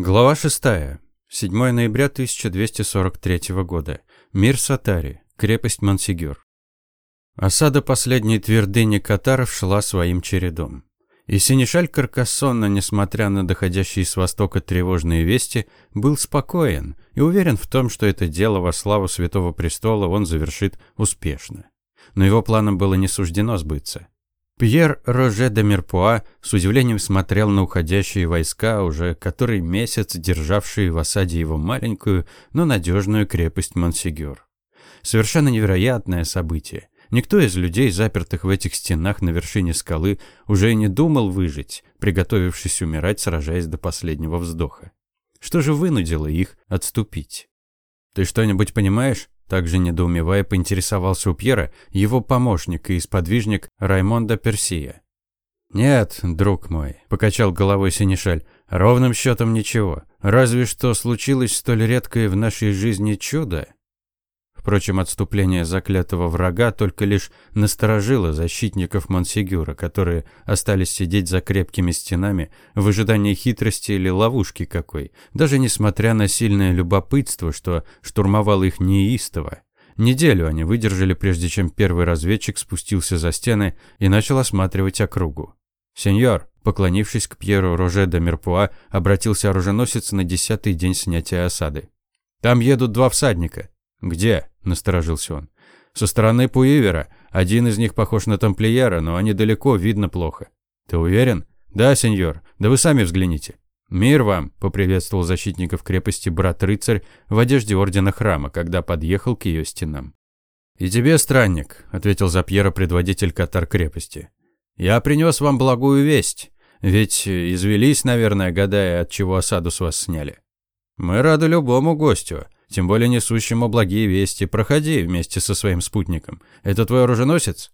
Глава 6. 7 ноября 1243 года. Мир Сатари. Крепость Мансигюр. Осада последней твердыни катаров шла своим чередом. И Синишаль Каркассонна, несмотря на доходящие с востока тревожные вести, был спокоен и уверен в том, что это дело во славу Святого Престола он завершит успешно. Но его планам было не суждено сбыться. Пьер Роже де Мерпуа с удивлением смотрел на уходящие войска, уже который месяц державшие в осаде его маленькую, но надежную крепость Монсигюр. Совершенно невероятное событие. Никто из людей, запертых в этих стенах на вершине скалы, уже не думал выжить, приготовившись умирать, сражаясь до последнего вздоха. Что же вынудило их отступить? «Ты что-нибудь понимаешь?» Также недоумевая поинтересовался у Пьера его помощник и сподвижник Раймонда Персия. «Нет, друг мой», – покачал головой Синишаль, – «ровным счетом ничего. Разве что случилось столь редкое в нашей жизни чудо». Впрочем, отступление заклятого врага только лишь насторожило защитников Монсигюра, которые остались сидеть за крепкими стенами в ожидании хитрости или ловушки какой, даже несмотря на сильное любопытство, что штурмовало их неистово. Неделю они выдержали, прежде чем первый разведчик спустился за стены и начал осматривать округу. «Сеньор», поклонившись к Пьеру Роже де Мерпуа, обратился оруженосец на десятый день снятия осады. «Там едут два всадника». «Где?» – насторожился он. «Со стороны Пуивера. Один из них похож на тамплиера, но они далеко, видно плохо». «Ты уверен?» «Да, сеньор. Да вы сами взгляните». «Мир вам!» – поприветствовал защитников крепости брат-рыцарь в одежде ордена храма, когда подъехал к ее стенам. «И тебе, странник», – ответил за Пьера предводитель катар крепости. «Я принес вам благую весть, ведь извелись, наверное, гадая, от чего осаду с вас сняли. Мы рады любому гостю, тем более несущему благие вести. Проходи вместе со своим спутником. Это твой оруженосец?»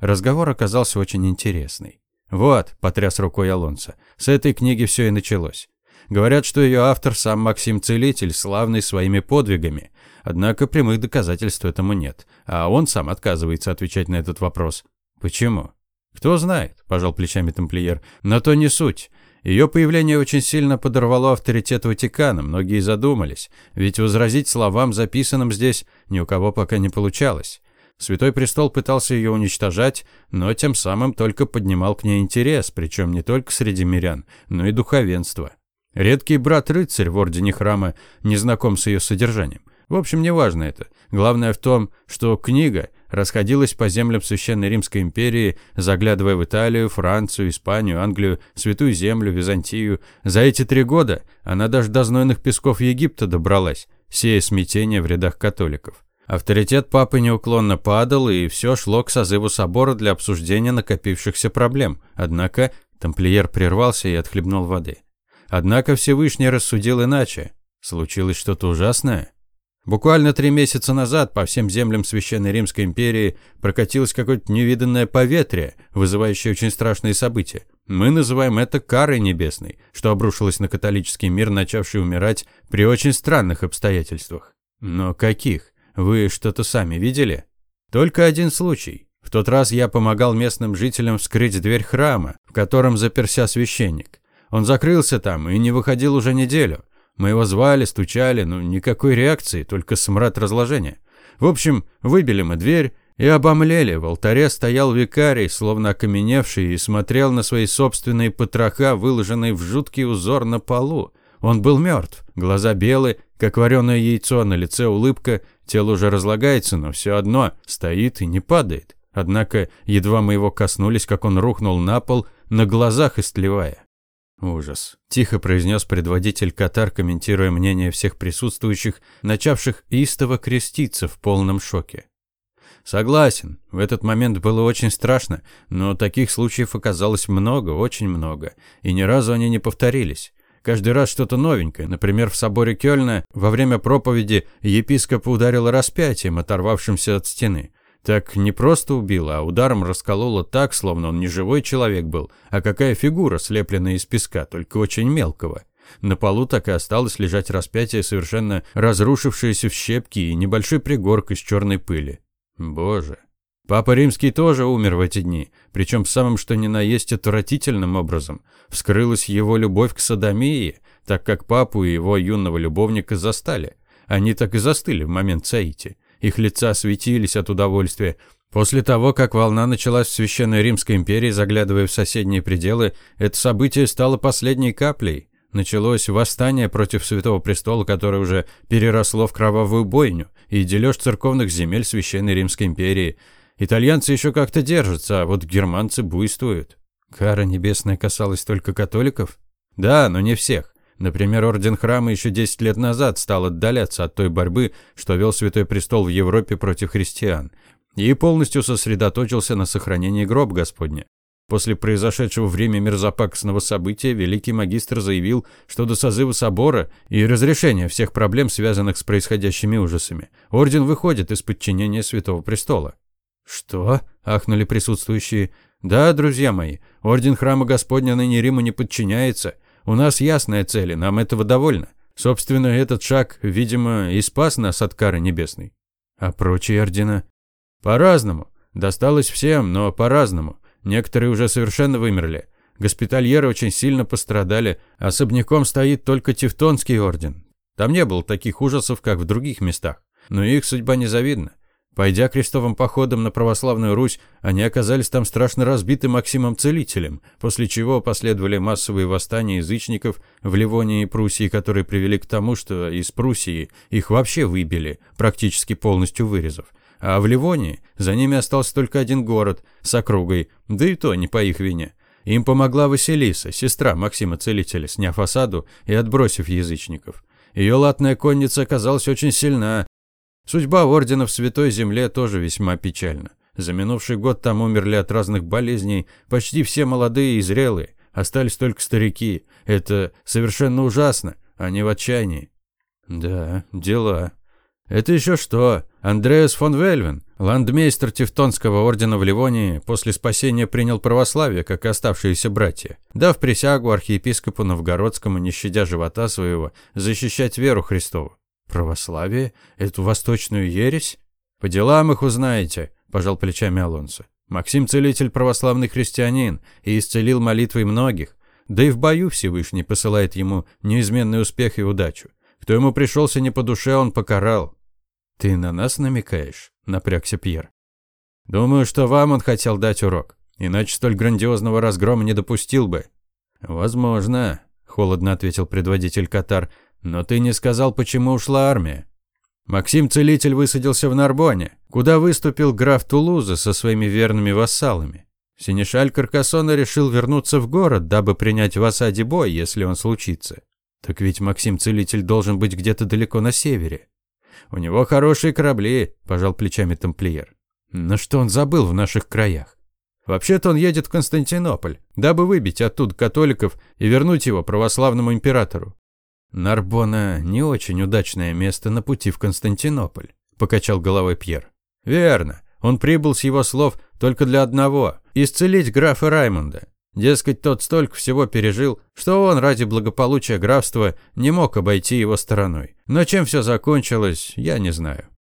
Разговор оказался очень интересный. «Вот», – потряс рукой Алонсо, – «с этой книги все и началось. Говорят, что ее автор сам Максим Целитель, славный своими подвигами. Однако прямых доказательств этому нет, а он сам отказывается отвечать на этот вопрос. Почему? Кто знает, пожал плечами тамплиер. Но то не суть. Ее появление очень сильно подорвало авторитет Ватикана, многие задумались, ведь возразить словам, записанным здесь, ни у кого пока не получалось. Святой Престол пытался ее уничтожать, но тем самым только поднимал к ней интерес, причем не только среди мирян, но и духовенства. Редкий брат-рыцарь в ордене храма не знаком с ее содержанием. В общем, не важно это. Главное в том, что книга расходилась по землям Священной Римской империи, заглядывая в Италию, Францию, Испанию, Англию, Святую Землю, Византию. За эти три года она даже до знойных песков Египта добралась, сея смятение в рядах католиков. Авторитет папы неуклонно падал, и все шло к созыву собора для обсуждения накопившихся проблем. Однако тамплиер прервался и отхлебнул воды. Однако Всевышний рассудил иначе. Случилось что-то ужасное? Буквально три месяца назад по всем землям Священной Римской империи прокатилось какое-то невиданное поветрие, вызывающее очень страшные события. Мы называем это карой небесной, что обрушилось на католический мир, начавший умирать при очень странных обстоятельствах. Но каких? Вы что-то сами видели? Только один случай. В тот раз я помогал местным жителям вскрыть дверь храма, в котором заперся священник. Он закрылся там и не выходил уже неделю. Мы его звали, стучали, но никакой реакции, только смрад разложения. В общем, выбили мы дверь и обомлели. В алтаре стоял викарий, словно окаменевший, и смотрел на свои собственные потроха, выложенные в жуткий узор на полу. Он был мертв, глаза белые, как вареное яйцо, на лице улыбка, тело уже разлагается, но все одно стоит и не падает. Однако, едва мы его коснулись, как он рухнул на пол, на глазах истлевая. Ужас. Тихо произнес предводитель Катар, комментируя мнение всех присутствующих, начавших истово креститься в полном шоке. Согласен, в этот момент было очень страшно, но таких случаев оказалось много, очень много, и ни разу они не повторились. Каждый раз что-то новенькое. Например, в соборе Кёльна во время проповеди епископ ударил распятием, оторвавшимся от стены. Так не просто убила, а ударом расколола так, словно он не живой человек был, а какая фигура, слепленная из песка, только очень мелкого. На полу так и осталось лежать распятие, совершенно разрушившееся в щепки и небольшой пригорк из черной пыли. Боже. Папа Римский тоже умер в эти дни, причем самым что ни на есть отвратительным образом. Вскрылась его любовь к садомии, так как папу и его юного любовника застали. Они так и застыли в момент Саити. Их лица светились от удовольствия. После того, как волна началась в Священной Римской империи, заглядывая в соседние пределы, это событие стало последней каплей. Началось восстание против Святого Престола, которое уже переросло в кровавую бойню и дележ церковных земель Священной Римской империи – Итальянцы еще как-то держатся, а вот германцы буйствуют. Кара небесная касалась только католиков? Да, но не всех. Например, Орден Храма еще 10 лет назад стал отдаляться от той борьбы, что вел Святой Престол в Европе против христиан, и полностью сосредоточился на сохранении гроб Господня. После произошедшего в Риме мерзопакостного события великий магистр заявил, что до созыва собора и разрешения всех проблем, связанных с происходящими ужасами, орден выходит из подчинения Святого Престола. «Что?» – ахнули присутствующие. «Да, друзья мои, Орден Храма Господня ныне Риму не подчиняется. У нас ясная цель, и нам этого довольно. Собственно, этот шаг, видимо, и спас нас от кары небесной. А прочие ордена? По-разному. Досталось всем, но по-разному. Некоторые уже совершенно вымерли. Госпитальеры очень сильно пострадали. Особняком стоит только Тевтонский орден. Там не было таких ужасов, как в других местах. Но их судьба незавидна. Пойдя крестовым походом на православную Русь, они оказались там страшно разбиты Максимом Целителем, после чего последовали массовые восстания язычников в Ливонии и Пруссии, которые привели к тому, что из Пруссии их вообще выбили, практически полностью вырезав. А в Ливонии за ними остался только один город с округой, да и то не по их вине. Им помогла Василиса, сестра Максима Целителя, сняв осаду и отбросив язычников. Ее латная конница оказалась очень сильна, Судьба ордена в Святой Земле тоже весьма печальна. За минувший год там умерли от разных болезней почти все молодые и зрелые, остались только старики. Это совершенно ужасно, они в отчаянии. Да, дела. Это еще что? Андреас фон Вельвен, ландмейстер Тевтонского ордена в Ливонии, после спасения принял православие, как и оставшиеся братья, дав присягу архиепископу Новгородскому, не щадя живота своего, защищать веру Христову. Православие? Эту восточную ересь? По делам их узнаете, пожал плечами Алонсо. Максим Целитель православный христианин и исцелил молитвой многих. Да и в бою Всевышний посылает ему неизменный успех и удачу. Кто ему пришелся не по душе, он покарал. Ты на нас намекаешь? Напрягся Пьер. Думаю, что вам он хотел дать урок. Иначе столь грандиозного разгрома не допустил бы. Возможно, холодно ответил предводитель Катар, но ты не сказал, почему ушла армия. Максим Целитель высадился в Нарбоне, куда выступил граф Тулуза со своими верными вассалами. Синешаль Каркасона решил вернуться в город, дабы принять в осаде бой, если он случится. Так ведь Максим Целитель должен быть где-то далеко на севере. У него хорошие корабли, пожал плечами тамплиер. Но что он забыл в наших краях? Вообще-то он едет в Константинополь, дабы выбить оттуда католиков и вернуть его православному императору. Нарбона не очень удачное место на пути в Константинополь, покачал головой Пьер. Верно. Он прибыл с его слов только для одного исцелить графа Раймонда. Дескать, тот столько всего пережил, что он ради благополучия графства не мог обойти его стороной. Но чем все закончилось, я не знаю.